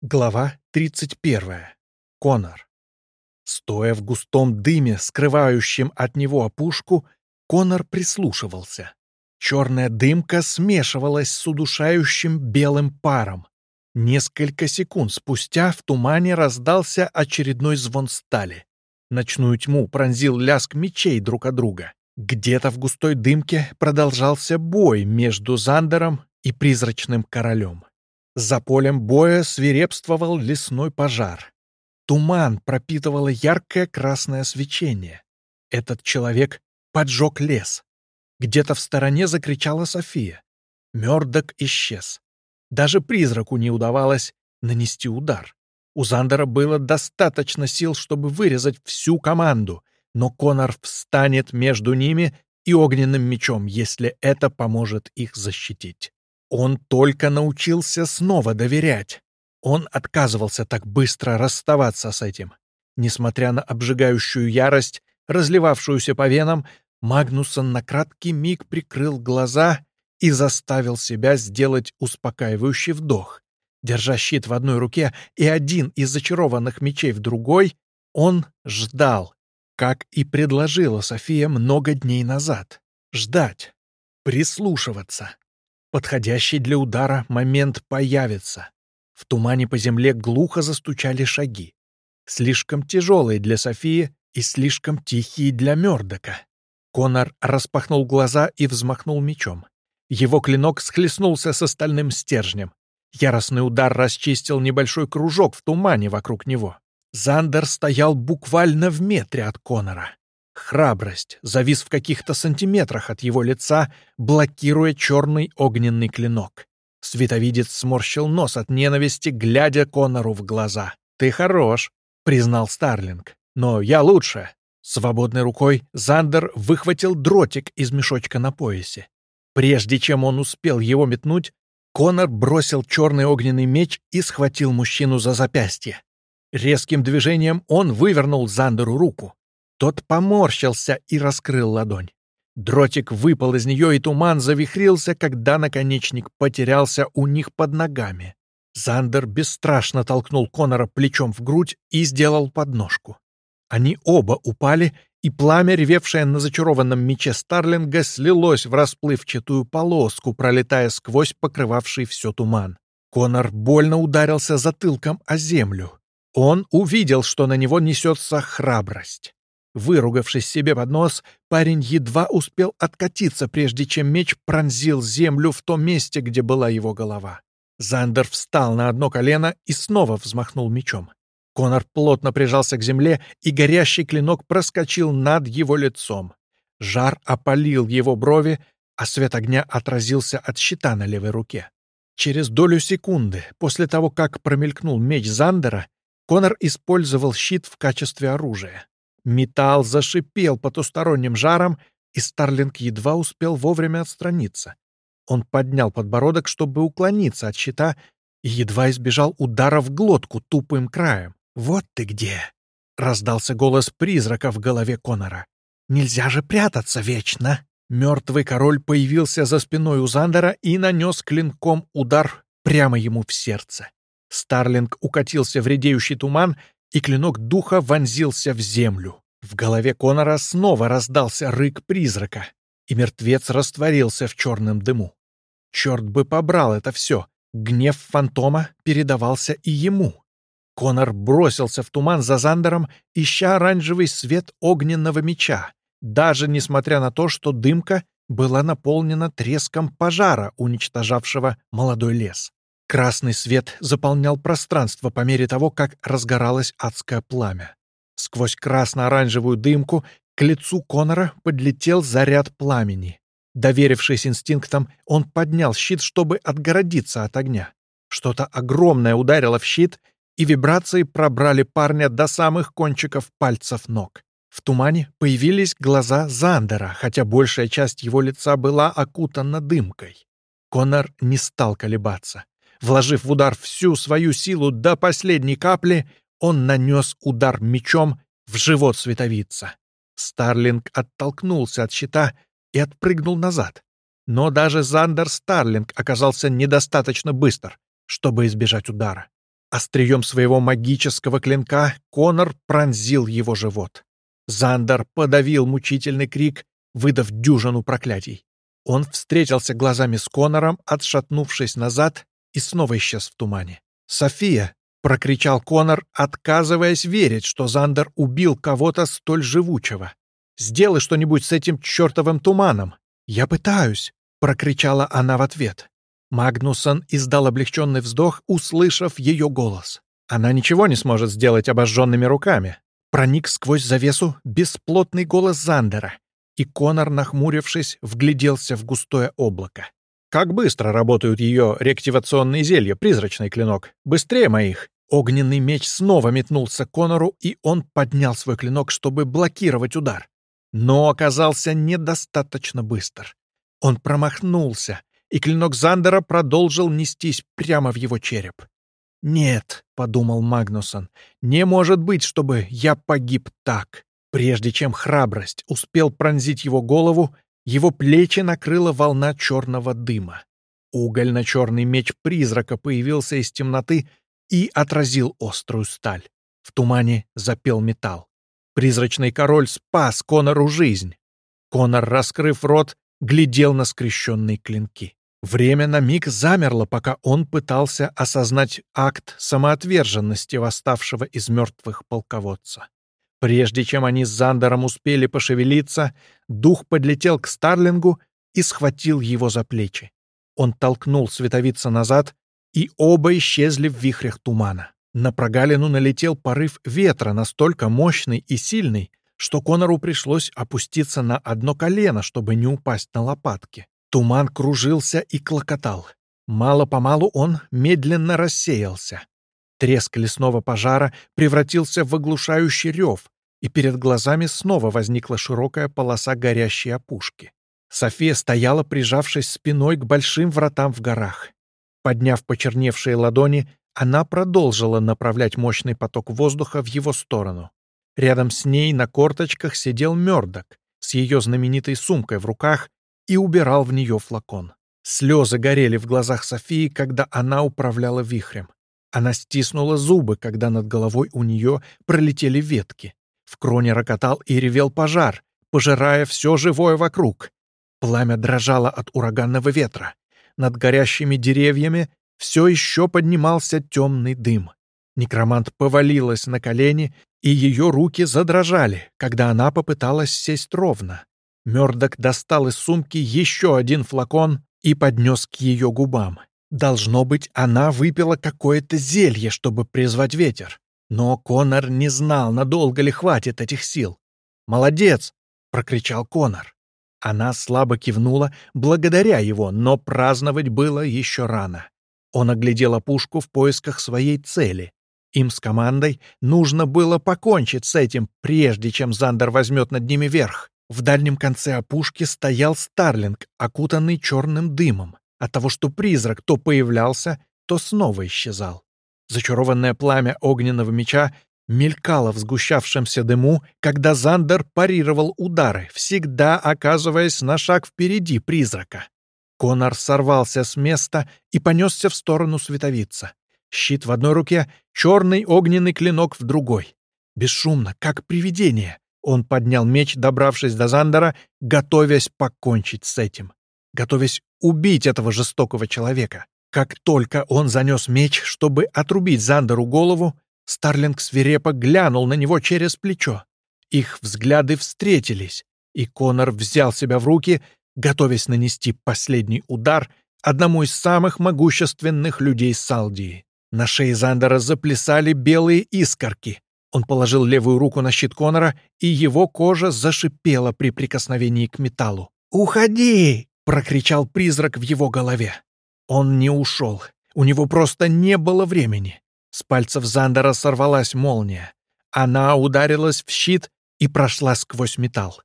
Глава 31. Конор. Стоя в густом дыме, скрывающем от него опушку, Конор прислушивался. Черная дымка смешивалась с удушающим белым паром. Несколько секунд спустя в тумане раздался очередной звон стали. Ночную тьму пронзил лязг мечей друг от друга. Где-то в густой дымке продолжался бой между Зандером и призрачным королем. За полем боя свирепствовал лесной пожар. Туман пропитывало яркое красное свечение. Этот человек поджег лес. Где-то в стороне закричала София. Мёрдок исчез. Даже призраку не удавалось нанести удар. У Зандера было достаточно сил, чтобы вырезать всю команду, но Конор встанет между ними и огненным мечом, если это поможет их защитить. Он только научился снова доверять. Он отказывался так быстро расставаться с этим. Несмотря на обжигающую ярость, разливавшуюся по венам, Магнусон на краткий миг прикрыл глаза и заставил себя сделать успокаивающий вдох. Держа щит в одной руке и один из зачарованных мечей в другой, он ждал, как и предложила София много дней назад. Ждать, прислушиваться. Подходящий для удара момент появится. В тумане по земле глухо застучали шаги. Слишком тяжелые для Софии и слишком тихие для Мёрдока. Конор распахнул глаза и взмахнул мечом. Его клинок схлестнулся с остальным стержнем. Яростный удар расчистил небольшой кружок в тумане вокруг него. Зандер стоял буквально в метре от Конора. Храбрость завис в каких-то сантиметрах от его лица, блокируя черный огненный клинок. Световидец сморщил нос от ненависти, глядя Конору в глаза. «Ты хорош», — признал Старлинг. «Но я лучше». Свободной рукой Зандер выхватил дротик из мешочка на поясе. Прежде чем он успел его метнуть, Конор бросил черный огненный меч и схватил мужчину за запястье. Резким движением он вывернул Зандеру руку. Тот поморщился и раскрыл ладонь. Дротик выпал из нее, и туман завихрился, когда наконечник потерялся у них под ногами. Зандер бесстрашно толкнул Конора плечом в грудь и сделал подножку. Они оба упали, и пламя, ревевшее на зачарованном мече Старлинга, слилось в расплывчатую полоску, пролетая сквозь покрывавший все туман. Конор больно ударился затылком о землю. Он увидел, что на него несется храбрость. Выругавшись себе под нос, парень едва успел откатиться, прежде чем меч пронзил землю в том месте, где была его голова. Зандер встал на одно колено и снова взмахнул мечом. Конор плотно прижался к земле, и горящий клинок проскочил над его лицом. Жар опалил его брови, а свет огня отразился от щита на левой руке. Через долю секунды, после того, как промелькнул меч Зандера, Конор использовал щит в качестве оружия. Металл зашипел потусторонним жаром, и Старлинг едва успел вовремя отстраниться. Он поднял подбородок, чтобы уклониться от щита, и едва избежал удара в глотку тупым краем. «Вот ты где!» — раздался голос призрака в голове Конора. «Нельзя же прятаться вечно!» Мертвый король появился за спиной у Зандера и нанес клинком удар прямо ему в сердце. Старлинг укатился в редеющий туман и клинок духа вонзился в землю. В голове Конора снова раздался рык призрака, и мертвец растворился в черном дыму. Черт бы побрал это все. Гнев фантома передавался и ему. Конор бросился в туман за Зандером, ища оранжевый свет огненного меча, даже несмотря на то, что дымка была наполнена треском пожара, уничтожавшего молодой лес. Красный свет заполнял пространство по мере того, как разгоралось адское пламя. Сквозь красно-оранжевую дымку к лицу Конора подлетел заряд пламени. Доверившись инстинктам, он поднял щит, чтобы отгородиться от огня. Что-то огромное ударило в щит, и вибрации пробрали парня до самых кончиков пальцев ног. В тумане появились глаза Зандера, хотя большая часть его лица была окутана дымкой. Конор не стал колебаться. Вложив в удар всю свою силу до последней капли, он нанес удар мечом в живот световица. Старлинг оттолкнулся от щита и отпрыгнул назад. Но даже Зандер Старлинг оказался недостаточно быстр, чтобы избежать удара. Острием своего магического клинка Конор пронзил его живот. Зандер подавил мучительный крик, выдав дюжину проклятий. Он встретился глазами с Конором, отшатнувшись назад, и снова исчез в тумане. «София!» — прокричал Конор, отказываясь верить, что Зандер убил кого-то столь живучего. «Сделай что-нибудь с этим чертовым туманом!» «Я пытаюсь!» — прокричала она в ответ. Магнусон издал облегченный вздох, услышав ее голос. Она ничего не сможет сделать обожженными руками. Проник сквозь завесу бесплотный голос Зандера, и Конор, нахмурившись, вгляделся в густое облако. «Как быстро работают ее реактивационные зелья, призрачный клинок! Быстрее моих!» Огненный меч снова метнулся к Конору, и он поднял свой клинок, чтобы блокировать удар. Но оказался недостаточно быстр. Он промахнулся, и клинок Зандера продолжил нестись прямо в его череп. «Нет», — подумал Магнусон, — «не может быть, чтобы я погиб так». Прежде чем храбрость успел пронзить его голову, его плечи накрыла волна черного дыма. Угольно-черный меч призрака появился из темноты и отразил острую сталь. В тумане запел металл. Призрачный король спас Конору жизнь. Конор, раскрыв рот, глядел на скрещенные клинки. Время на миг замерло, пока он пытался осознать акт самоотверженности восставшего из мертвых полководца. Прежде чем они с Зандером успели пошевелиться, дух подлетел к Старлингу и схватил его за плечи. Он толкнул световица назад, и оба исчезли в вихрях тумана. На прогалину налетел порыв ветра настолько мощный и сильный, что Конору пришлось опуститься на одно колено, чтобы не упасть на лопатки. Туман кружился и клокотал. Мало-помалу он медленно рассеялся. Треск лесного пожара превратился в оглушающий рев, и перед глазами снова возникла широкая полоса горящей опушки. София стояла, прижавшись спиной к большим вратам в горах. Подняв почерневшие ладони, она продолжила направлять мощный поток воздуха в его сторону. Рядом с ней на корточках сидел Мёрдок с ее знаменитой сумкой в руках и убирал в нее флакон. Слезы горели в глазах Софии, когда она управляла вихрем. Она стиснула зубы, когда над головой у нее пролетели ветки. В кроне рокотал и ревел пожар, пожирая все живое вокруг. Пламя дрожало от ураганного ветра. Над горящими деревьями все еще поднимался темный дым. Некромант повалилась на колени, и ее руки задрожали, когда она попыталась сесть ровно. Мёрдок достал из сумки еще один флакон и поднес к ее губам. Должно быть, она выпила какое-то зелье, чтобы призвать ветер. Но Конор не знал, надолго ли хватит этих сил. «Молодец!» — прокричал Конор. Она слабо кивнула благодаря его, но праздновать было еще рано. Он оглядел опушку в поисках своей цели. Им с командой нужно было покончить с этим, прежде чем Зандер возьмет над ними верх. В дальнем конце опушки стоял Старлинг, окутанный черным дымом, от того, что призрак то появлялся, то снова исчезал. Зачарованное пламя огненного меча мелькало в сгущавшемся дыму, когда Зандер парировал удары, всегда оказываясь на шаг впереди призрака. Конор сорвался с места и понесся в сторону световица. Щит в одной руке, черный огненный клинок в другой. Бесшумно, как привидение, он поднял меч, добравшись до Зандера, готовясь покончить с этим. Готовясь убить этого жестокого человека. Как только он занес меч, чтобы отрубить Зандеру голову, Старлинг свирепо глянул на него через плечо. Их взгляды встретились, и Конор взял себя в руки, готовясь нанести последний удар одному из самых могущественных людей Салдии. На шее Зандера заплясали белые искорки, он положил левую руку на щит Конора, и его кожа зашипела при прикосновении к металлу. «Уходи!» — прокричал призрак в его голове. Он не ушел. У него просто не было времени. С пальцев Зандера сорвалась молния. Она ударилась в щит и прошла сквозь металл.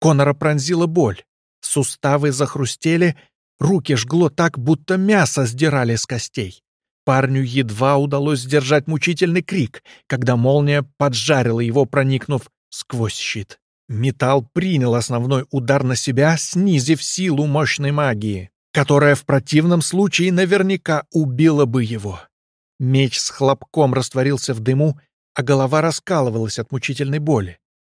Конора пронзила боль. Суставы захрустели, руки жгло так, будто мясо сдирали с костей. Парню едва удалось сдержать мучительный крик, когда молния поджарила его, проникнув сквозь щит. Металл принял основной удар на себя, снизив силу мощной магии, которая в противном случае наверняка убила бы его. Меч с хлопком растворился в дыму, а голова раскалывалась от мучительной боли.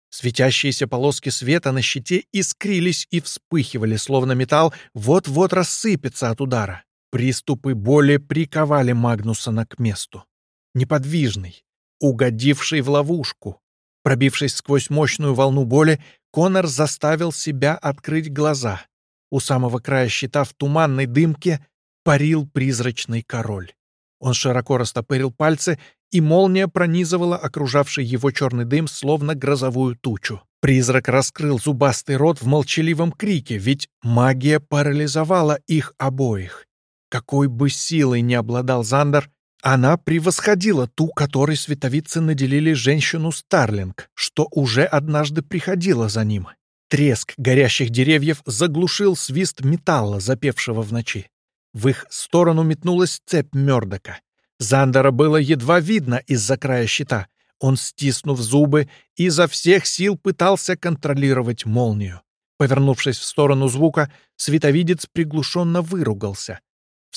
Светящиеся полоски света на щите искрились и вспыхивали, словно металл вот-вот рассыпется от удара. Приступы боли приковали Магнусона к месту. Неподвижный, угодивший в ловушку. Пробившись сквозь мощную волну боли, Конор заставил себя открыть глаза. У самого края щита в туманной дымке парил призрачный король. Он широко растопырил пальцы, и молния пронизывала окружавший его черный дым, словно грозовую тучу. Призрак раскрыл зубастый рот в молчаливом крике, ведь магия парализовала их обоих. Какой бы силой ни обладал Зандер, она превосходила ту, которой световицы наделили женщину Старлинг, что уже однажды приходила за ним. Треск горящих деревьев заглушил свист металла, запевшего в ночи. В их сторону метнулась цепь Мёрдока. Зандера было едва видно из-за края щита. Он, стиснув зубы, изо всех сил пытался контролировать молнию. Повернувшись в сторону звука, световидец приглушенно выругался.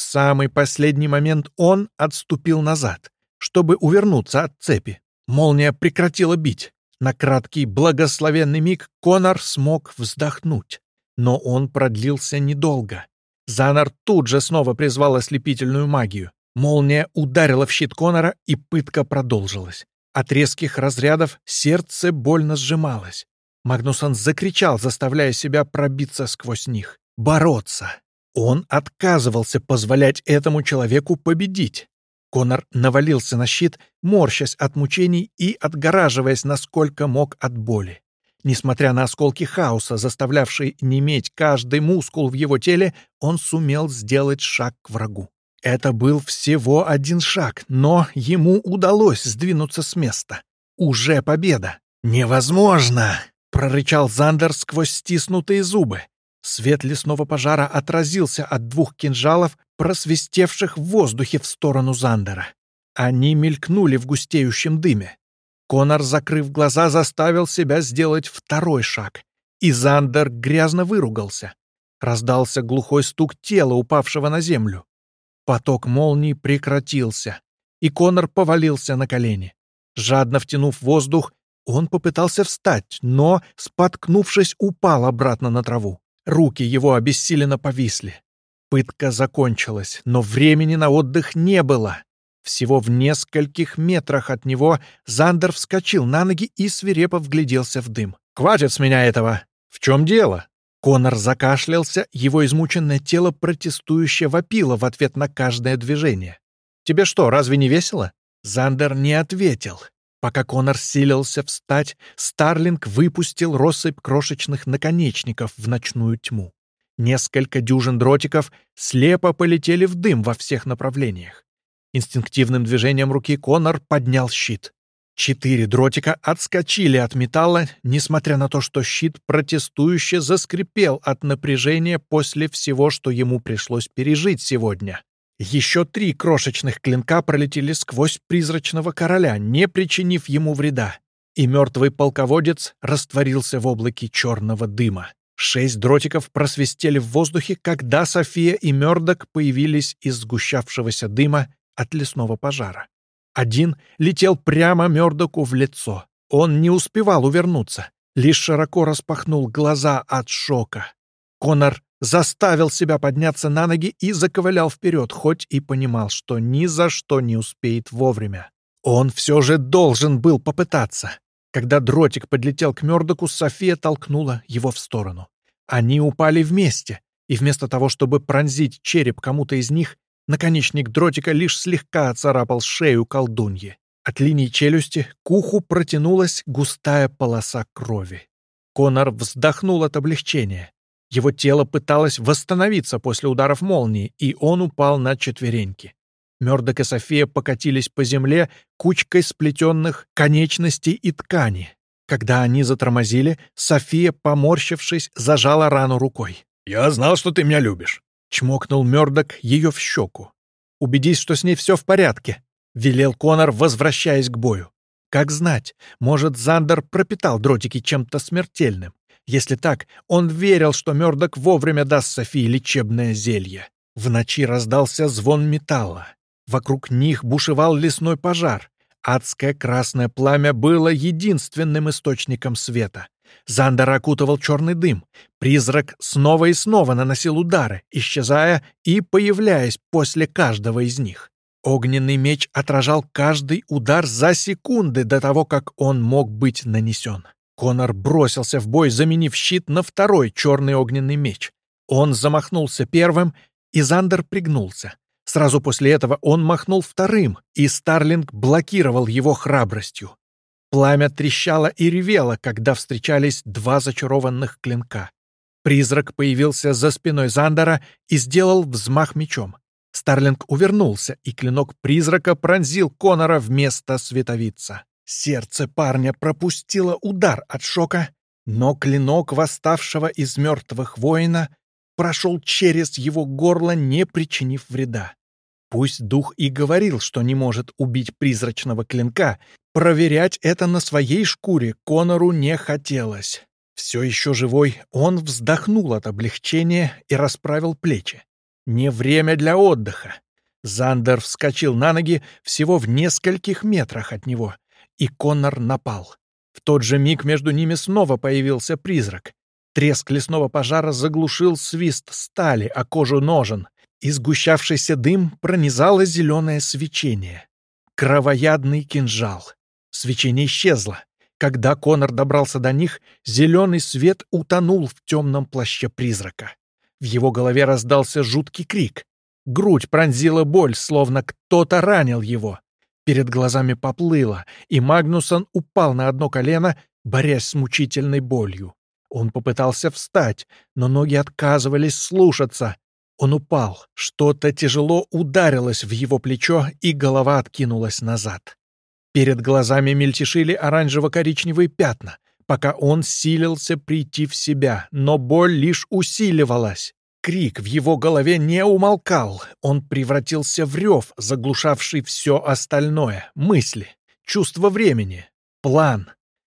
В самый последний момент он отступил назад, чтобы увернуться от цепи. Молния прекратила бить. На краткий благословенный миг Конор смог вздохнуть. Но он продлился недолго. Занар тут же снова призвал ослепительную магию. Молния ударила в щит Конора, и пытка продолжилась. От резких разрядов сердце больно сжималось. Магнусон закричал, заставляя себя пробиться сквозь них. Бороться. Он отказывался позволять этому человеку победить. Конор навалился на щит, морщась от мучений и отгораживаясь насколько мог от боли. Несмотря на осколки хаоса, заставлявшие неметь каждый мускул в его теле, он сумел сделать шаг к врагу. Это был всего один шаг, но ему удалось сдвинуться с места. Уже победа. «Невозможно!» — прорычал Зандер сквозь стиснутые зубы. Свет лесного пожара отразился от двух кинжалов, просвистевших в воздухе в сторону Зандера. Они мелькнули в густеющем дыме. Конор, закрыв глаза, заставил себя сделать второй шаг, и Зандер грязно выругался. Раздался глухой стук тела, упавшего на землю. Поток молний прекратился, и Конор повалился на колени. Жадно втянув воздух, он попытался встать, но, споткнувшись, упал обратно на траву. Руки его обессиленно повисли. Пытка закончилась, но времени на отдых не было. Всего в нескольких метрах от него Зандер вскочил на ноги и свирепо вгляделся в дым. «Хватит с меня этого! В чем дело?» Конор закашлялся, его измученное тело протестующе вопило в ответ на каждое движение. «Тебе что, разве не весело?» Зандер не ответил. Пока Конор силился встать, Старлинг выпустил россыпь крошечных наконечников в ночную тьму. Несколько дюжин дротиков слепо полетели в дым во всех направлениях. Инстинктивным движением руки Конор поднял щит. Четыре дротика отскочили от металла, несмотря на то, что щит протестующе заскрипел от напряжения после всего, что ему пришлось пережить сегодня. Еще три крошечных клинка пролетели сквозь призрачного короля, не причинив ему вреда, и мертвый полководец растворился в облаке черного дыма. Шесть дротиков просвистели в воздухе, когда София и Мёрдок появились из сгущавшегося дыма от лесного пожара. Один летел прямо Мёрдоку в лицо. Он не успевал увернуться, лишь широко распахнул глаза от шока. Конор заставил себя подняться на ноги и заковылял вперед, хоть и понимал, что ни за что не успеет вовремя. Он все же должен был попытаться. Когда дротик подлетел к Мёрдоку, София толкнула его в сторону. Они упали вместе, и вместо того, чтобы пронзить череп кому-то из них, наконечник дротика лишь слегка оцарапал шею колдуньи. От линии челюсти к уху протянулась густая полоса крови. Конор вздохнул от облегчения. Его тело пыталось восстановиться после ударов молнии, и он упал на четвереньки. Мёрдок и София покатились по земле кучкой сплетенных конечностей и ткани. Когда они затормозили, София, поморщившись, зажала рану рукой. «Я знал, что ты меня любишь», — чмокнул Мёрдок ее в щеку. «Убедись, что с ней все в порядке», — велел Конор, возвращаясь к бою. Как знать, может, Зандер пропитал дротики чем-то смертельным. Если так, он верил, что Мёрдок вовремя даст Софии лечебное зелье. В ночи раздался звон металла. Вокруг них бушевал лесной пожар. Адское красное пламя было единственным источником света. Зандер окутывал черный дым. Призрак снова и снова наносил удары, исчезая и появляясь после каждого из них. Огненный меч отражал каждый удар за секунды до того, как он мог быть нанесен. Конор бросился в бой, заменив щит на второй черный огненный меч. Он замахнулся первым, и Зандер пригнулся. Сразу после этого он махнул вторым, и Старлинг блокировал его храбростью. Пламя трещало и ревело, когда встречались два зачарованных клинка. Призрак появился за спиной Зандера и сделал взмах мечом. Старлинг увернулся, и клинок призрака пронзил Конора вместо световица. Сердце парня пропустило удар от шока, но клинок восставшего из мертвых воина прошел через его горло, не причинив вреда. Пусть дух и говорил, что не может убить призрачного клинка, проверять это на своей шкуре Конору не хотелось. Все еще живой, он вздохнул от облегчения и расправил плечи. Не время для отдыха. Зандер вскочил на ноги всего в нескольких метрах от него и Коннор напал. В тот же миг между ними снова появился призрак. Треск лесного пожара заглушил свист стали о кожу ножен, и сгущавшийся дым пронизало зеленое свечение. Кровоядный кинжал. Свечение исчезло. Когда Конор добрался до них, зеленый свет утонул в темном плаще призрака. В его голове раздался жуткий крик. Грудь пронзила боль, словно кто-то ранил его. Перед глазами поплыло, и Магнусон упал на одно колено, борясь с мучительной болью. Он попытался встать, но ноги отказывались слушаться. Он упал, что-то тяжело ударилось в его плечо, и голова откинулась назад. Перед глазами мельтешили оранжево-коричневые пятна, пока он силился прийти в себя, но боль лишь усиливалась. Крик в его голове не умолкал, он превратился в рев, заглушавший все остальное, мысли, чувство времени, план.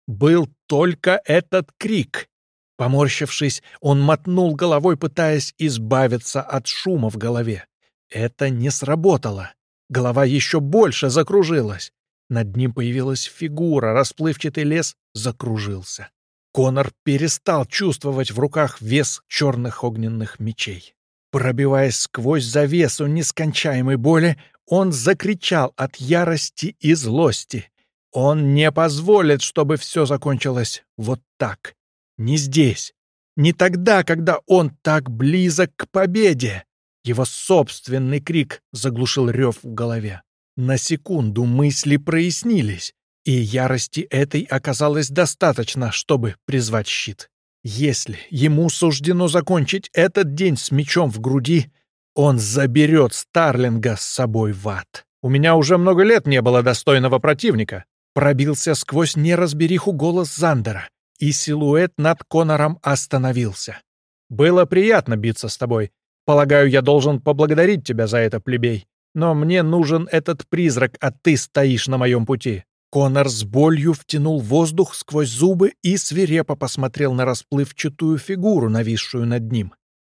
Был только этот крик. Поморщившись, он мотнул головой, пытаясь избавиться от шума в голове. Это не сработало. Голова еще больше закружилась. Над ним появилась фигура, расплывчатый лес закружился. Конор перестал чувствовать в руках вес черных огненных мечей. Пробиваясь сквозь завесу нескончаемой боли, он закричал от ярости и злости. Он не позволит, чтобы все закончилось вот так. Не здесь. Не тогда, когда он так близок к победе. Его собственный крик заглушил рев в голове. На секунду мысли прояснились. И ярости этой оказалось достаточно, чтобы призвать щит. Если ему суждено закончить этот день с мечом в груди, он заберет Старлинга с собой в ад. У меня уже много лет не было достойного противника. Пробился сквозь неразбериху голос Зандера, и силуэт над Конором остановился. «Было приятно биться с тобой. Полагаю, я должен поблагодарить тебя за это, плебей. Но мне нужен этот призрак, а ты стоишь на моем пути. Конор с болью втянул воздух сквозь зубы и свирепо посмотрел на расплывчатую фигуру, нависшую над ним.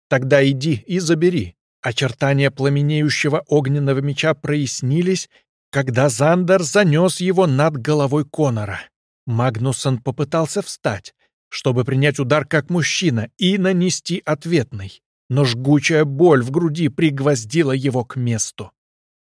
«Тогда иди и забери». Очертания пламенеющего огненного меча прояснились, когда Зандер занес его над головой Конора. Магнусон попытался встать, чтобы принять удар как мужчина и нанести ответный, но жгучая боль в груди пригвоздила его к месту.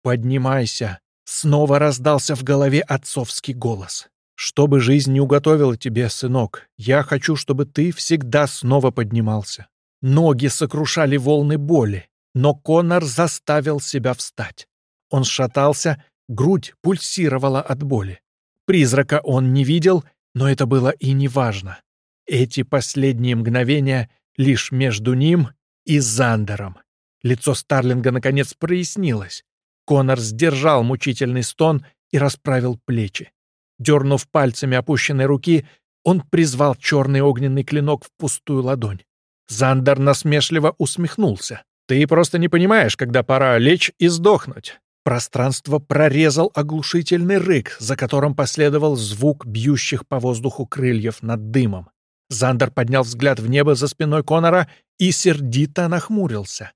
«Поднимайся», Снова раздался в голове отцовский голос. «Чтобы жизнь не уготовила тебе, сынок, я хочу, чтобы ты всегда снова поднимался». Ноги сокрушали волны боли, но Конор заставил себя встать. Он шатался, грудь пульсировала от боли. Призрака он не видел, но это было и не важно. Эти последние мгновения лишь между ним и Зандером. Лицо Старлинга наконец прояснилось. Конор сдержал мучительный стон и расправил плечи. Дернув пальцами опущенной руки, он призвал черный огненный клинок в пустую ладонь. Зандер насмешливо усмехнулся. «Ты просто не понимаешь, когда пора лечь и сдохнуть». Пространство прорезал оглушительный рык, за которым последовал звук бьющих по воздуху крыльев над дымом. Зандер поднял взгляд в небо за спиной Конора и сердито нахмурился.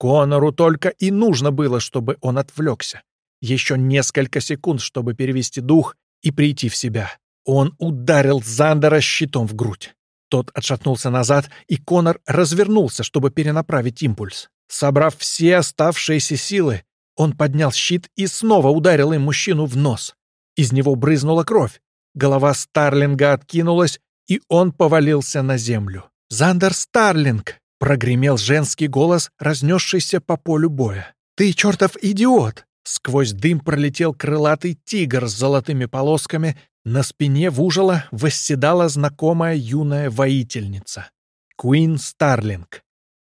Конору только и нужно было, чтобы он отвлекся. Еще несколько секунд, чтобы перевести дух и прийти в себя. Он ударил Зандера щитом в грудь. Тот отшатнулся назад, и Конор развернулся, чтобы перенаправить импульс. Собрав все оставшиеся силы, он поднял щит и снова ударил им мужчину в нос. Из него брызнула кровь. Голова Старлинга откинулась, и он повалился на землю. «Зандер Старлинг!» — прогремел женский голос, разнесшийся по полю боя. «Ты чертов идиот!» Сквозь дым пролетел крылатый тигр с золотыми полосками, на спине Вужела восседала знакомая юная воительница. Куин Старлинг.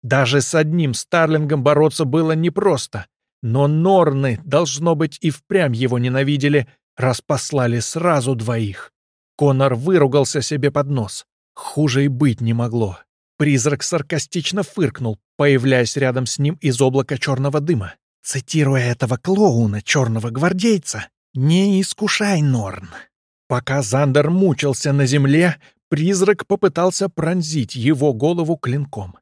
Даже с одним Старлингом бороться было непросто, но Норны, должно быть, и впрямь его ненавидели, раз послали сразу двоих. Конор выругался себе под нос. Хуже и быть не могло. Призрак саркастично фыркнул, появляясь рядом с ним из облака черного дыма. Цитируя этого клоуна, черного гвардейца, «Не искушай, Норн». Пока Зандер мучился на земле, призрак попытался пронзить его голову клинком.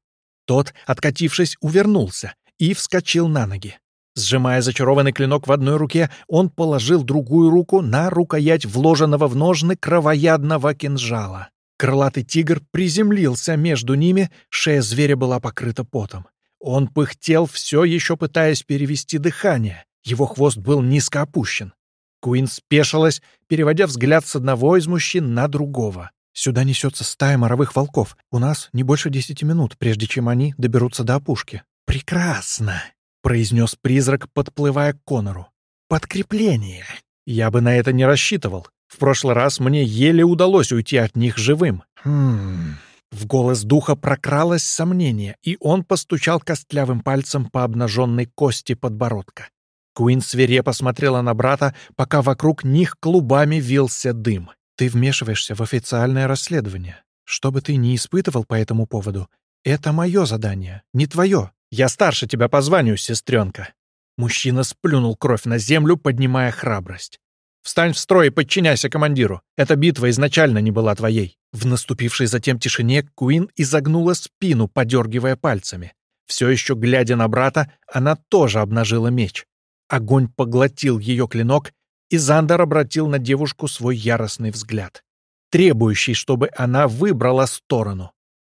Тот, откатившись, увернулся и вскочил на ноги. Сжимая зачарованный клинок в одной руке, он положил другую руку на рукоять вложенного в ножны кровоядного кинжала. Крылатый тигр приземлился между ними, шея зверя была покрыта потом. Он пыхтел, все еще пытаясь перевести дыхание. Его хвост был низко опущен. Куин спешилась, переводя взгляд с одного из мужчин на другого. «Сюда несется стая моровых волков. У нас не больше десяти минут, прежде чем они доберутся до опушки». «Прекрасно!» — произнес призрак, подплывая к Конору. «Подкрепление!» Я бы на это не рассчитывал. В прошлый раз мне еле удалось уйти от них живым. Хм... В голос духа прокралось сомнение, и он постучал костлявым пальцем по обнаженной кости подбородка. Куин свирепо смотрела на брата, пока вокруг них клубами вился дым. «Ты вмешиваешься в официальное расследование. Что бы ты ни испытывал по этому поводу, это мое задание, не твое. Я старше тебя по званию, сестренка». Мужчина сплюнул кровь на землю, поднимая храбрость. Встань в строй и подчиняйся командиру. Эта битва изначально не была твоей». В наступившей затем тишине Куин изогнула спину, подергивая пальцами. Все еще глядя на брата, она тоже обнажила меч. Огонь поглотил ее клинок, и Зандер обратил на девушку свой яростный взгляд, требующий, чтобы она выбрала сторону.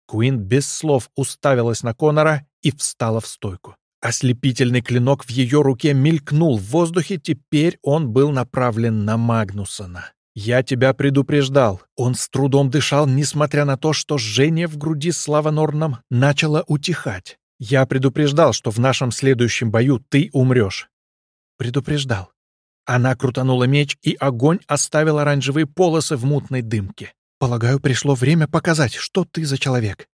Куин без слов уставилась на Конора и встала в стойку. Ослепительный клинок в ее руке мелькнул в воздухе, теперь он был направлен на Магнусона. «Я тебя предупреждал». Он с трудом дышал, несмотря на то, что жжение в груди Слава Норном начало утихать. «Я предупреждал, что в нашем следующем бою ты умрешь». «Предупреждал». Она крутанула меч, и огонь оставил оранжевые полосы в мутной дымке. «Полагаю, пришло время показать, что ты за человек.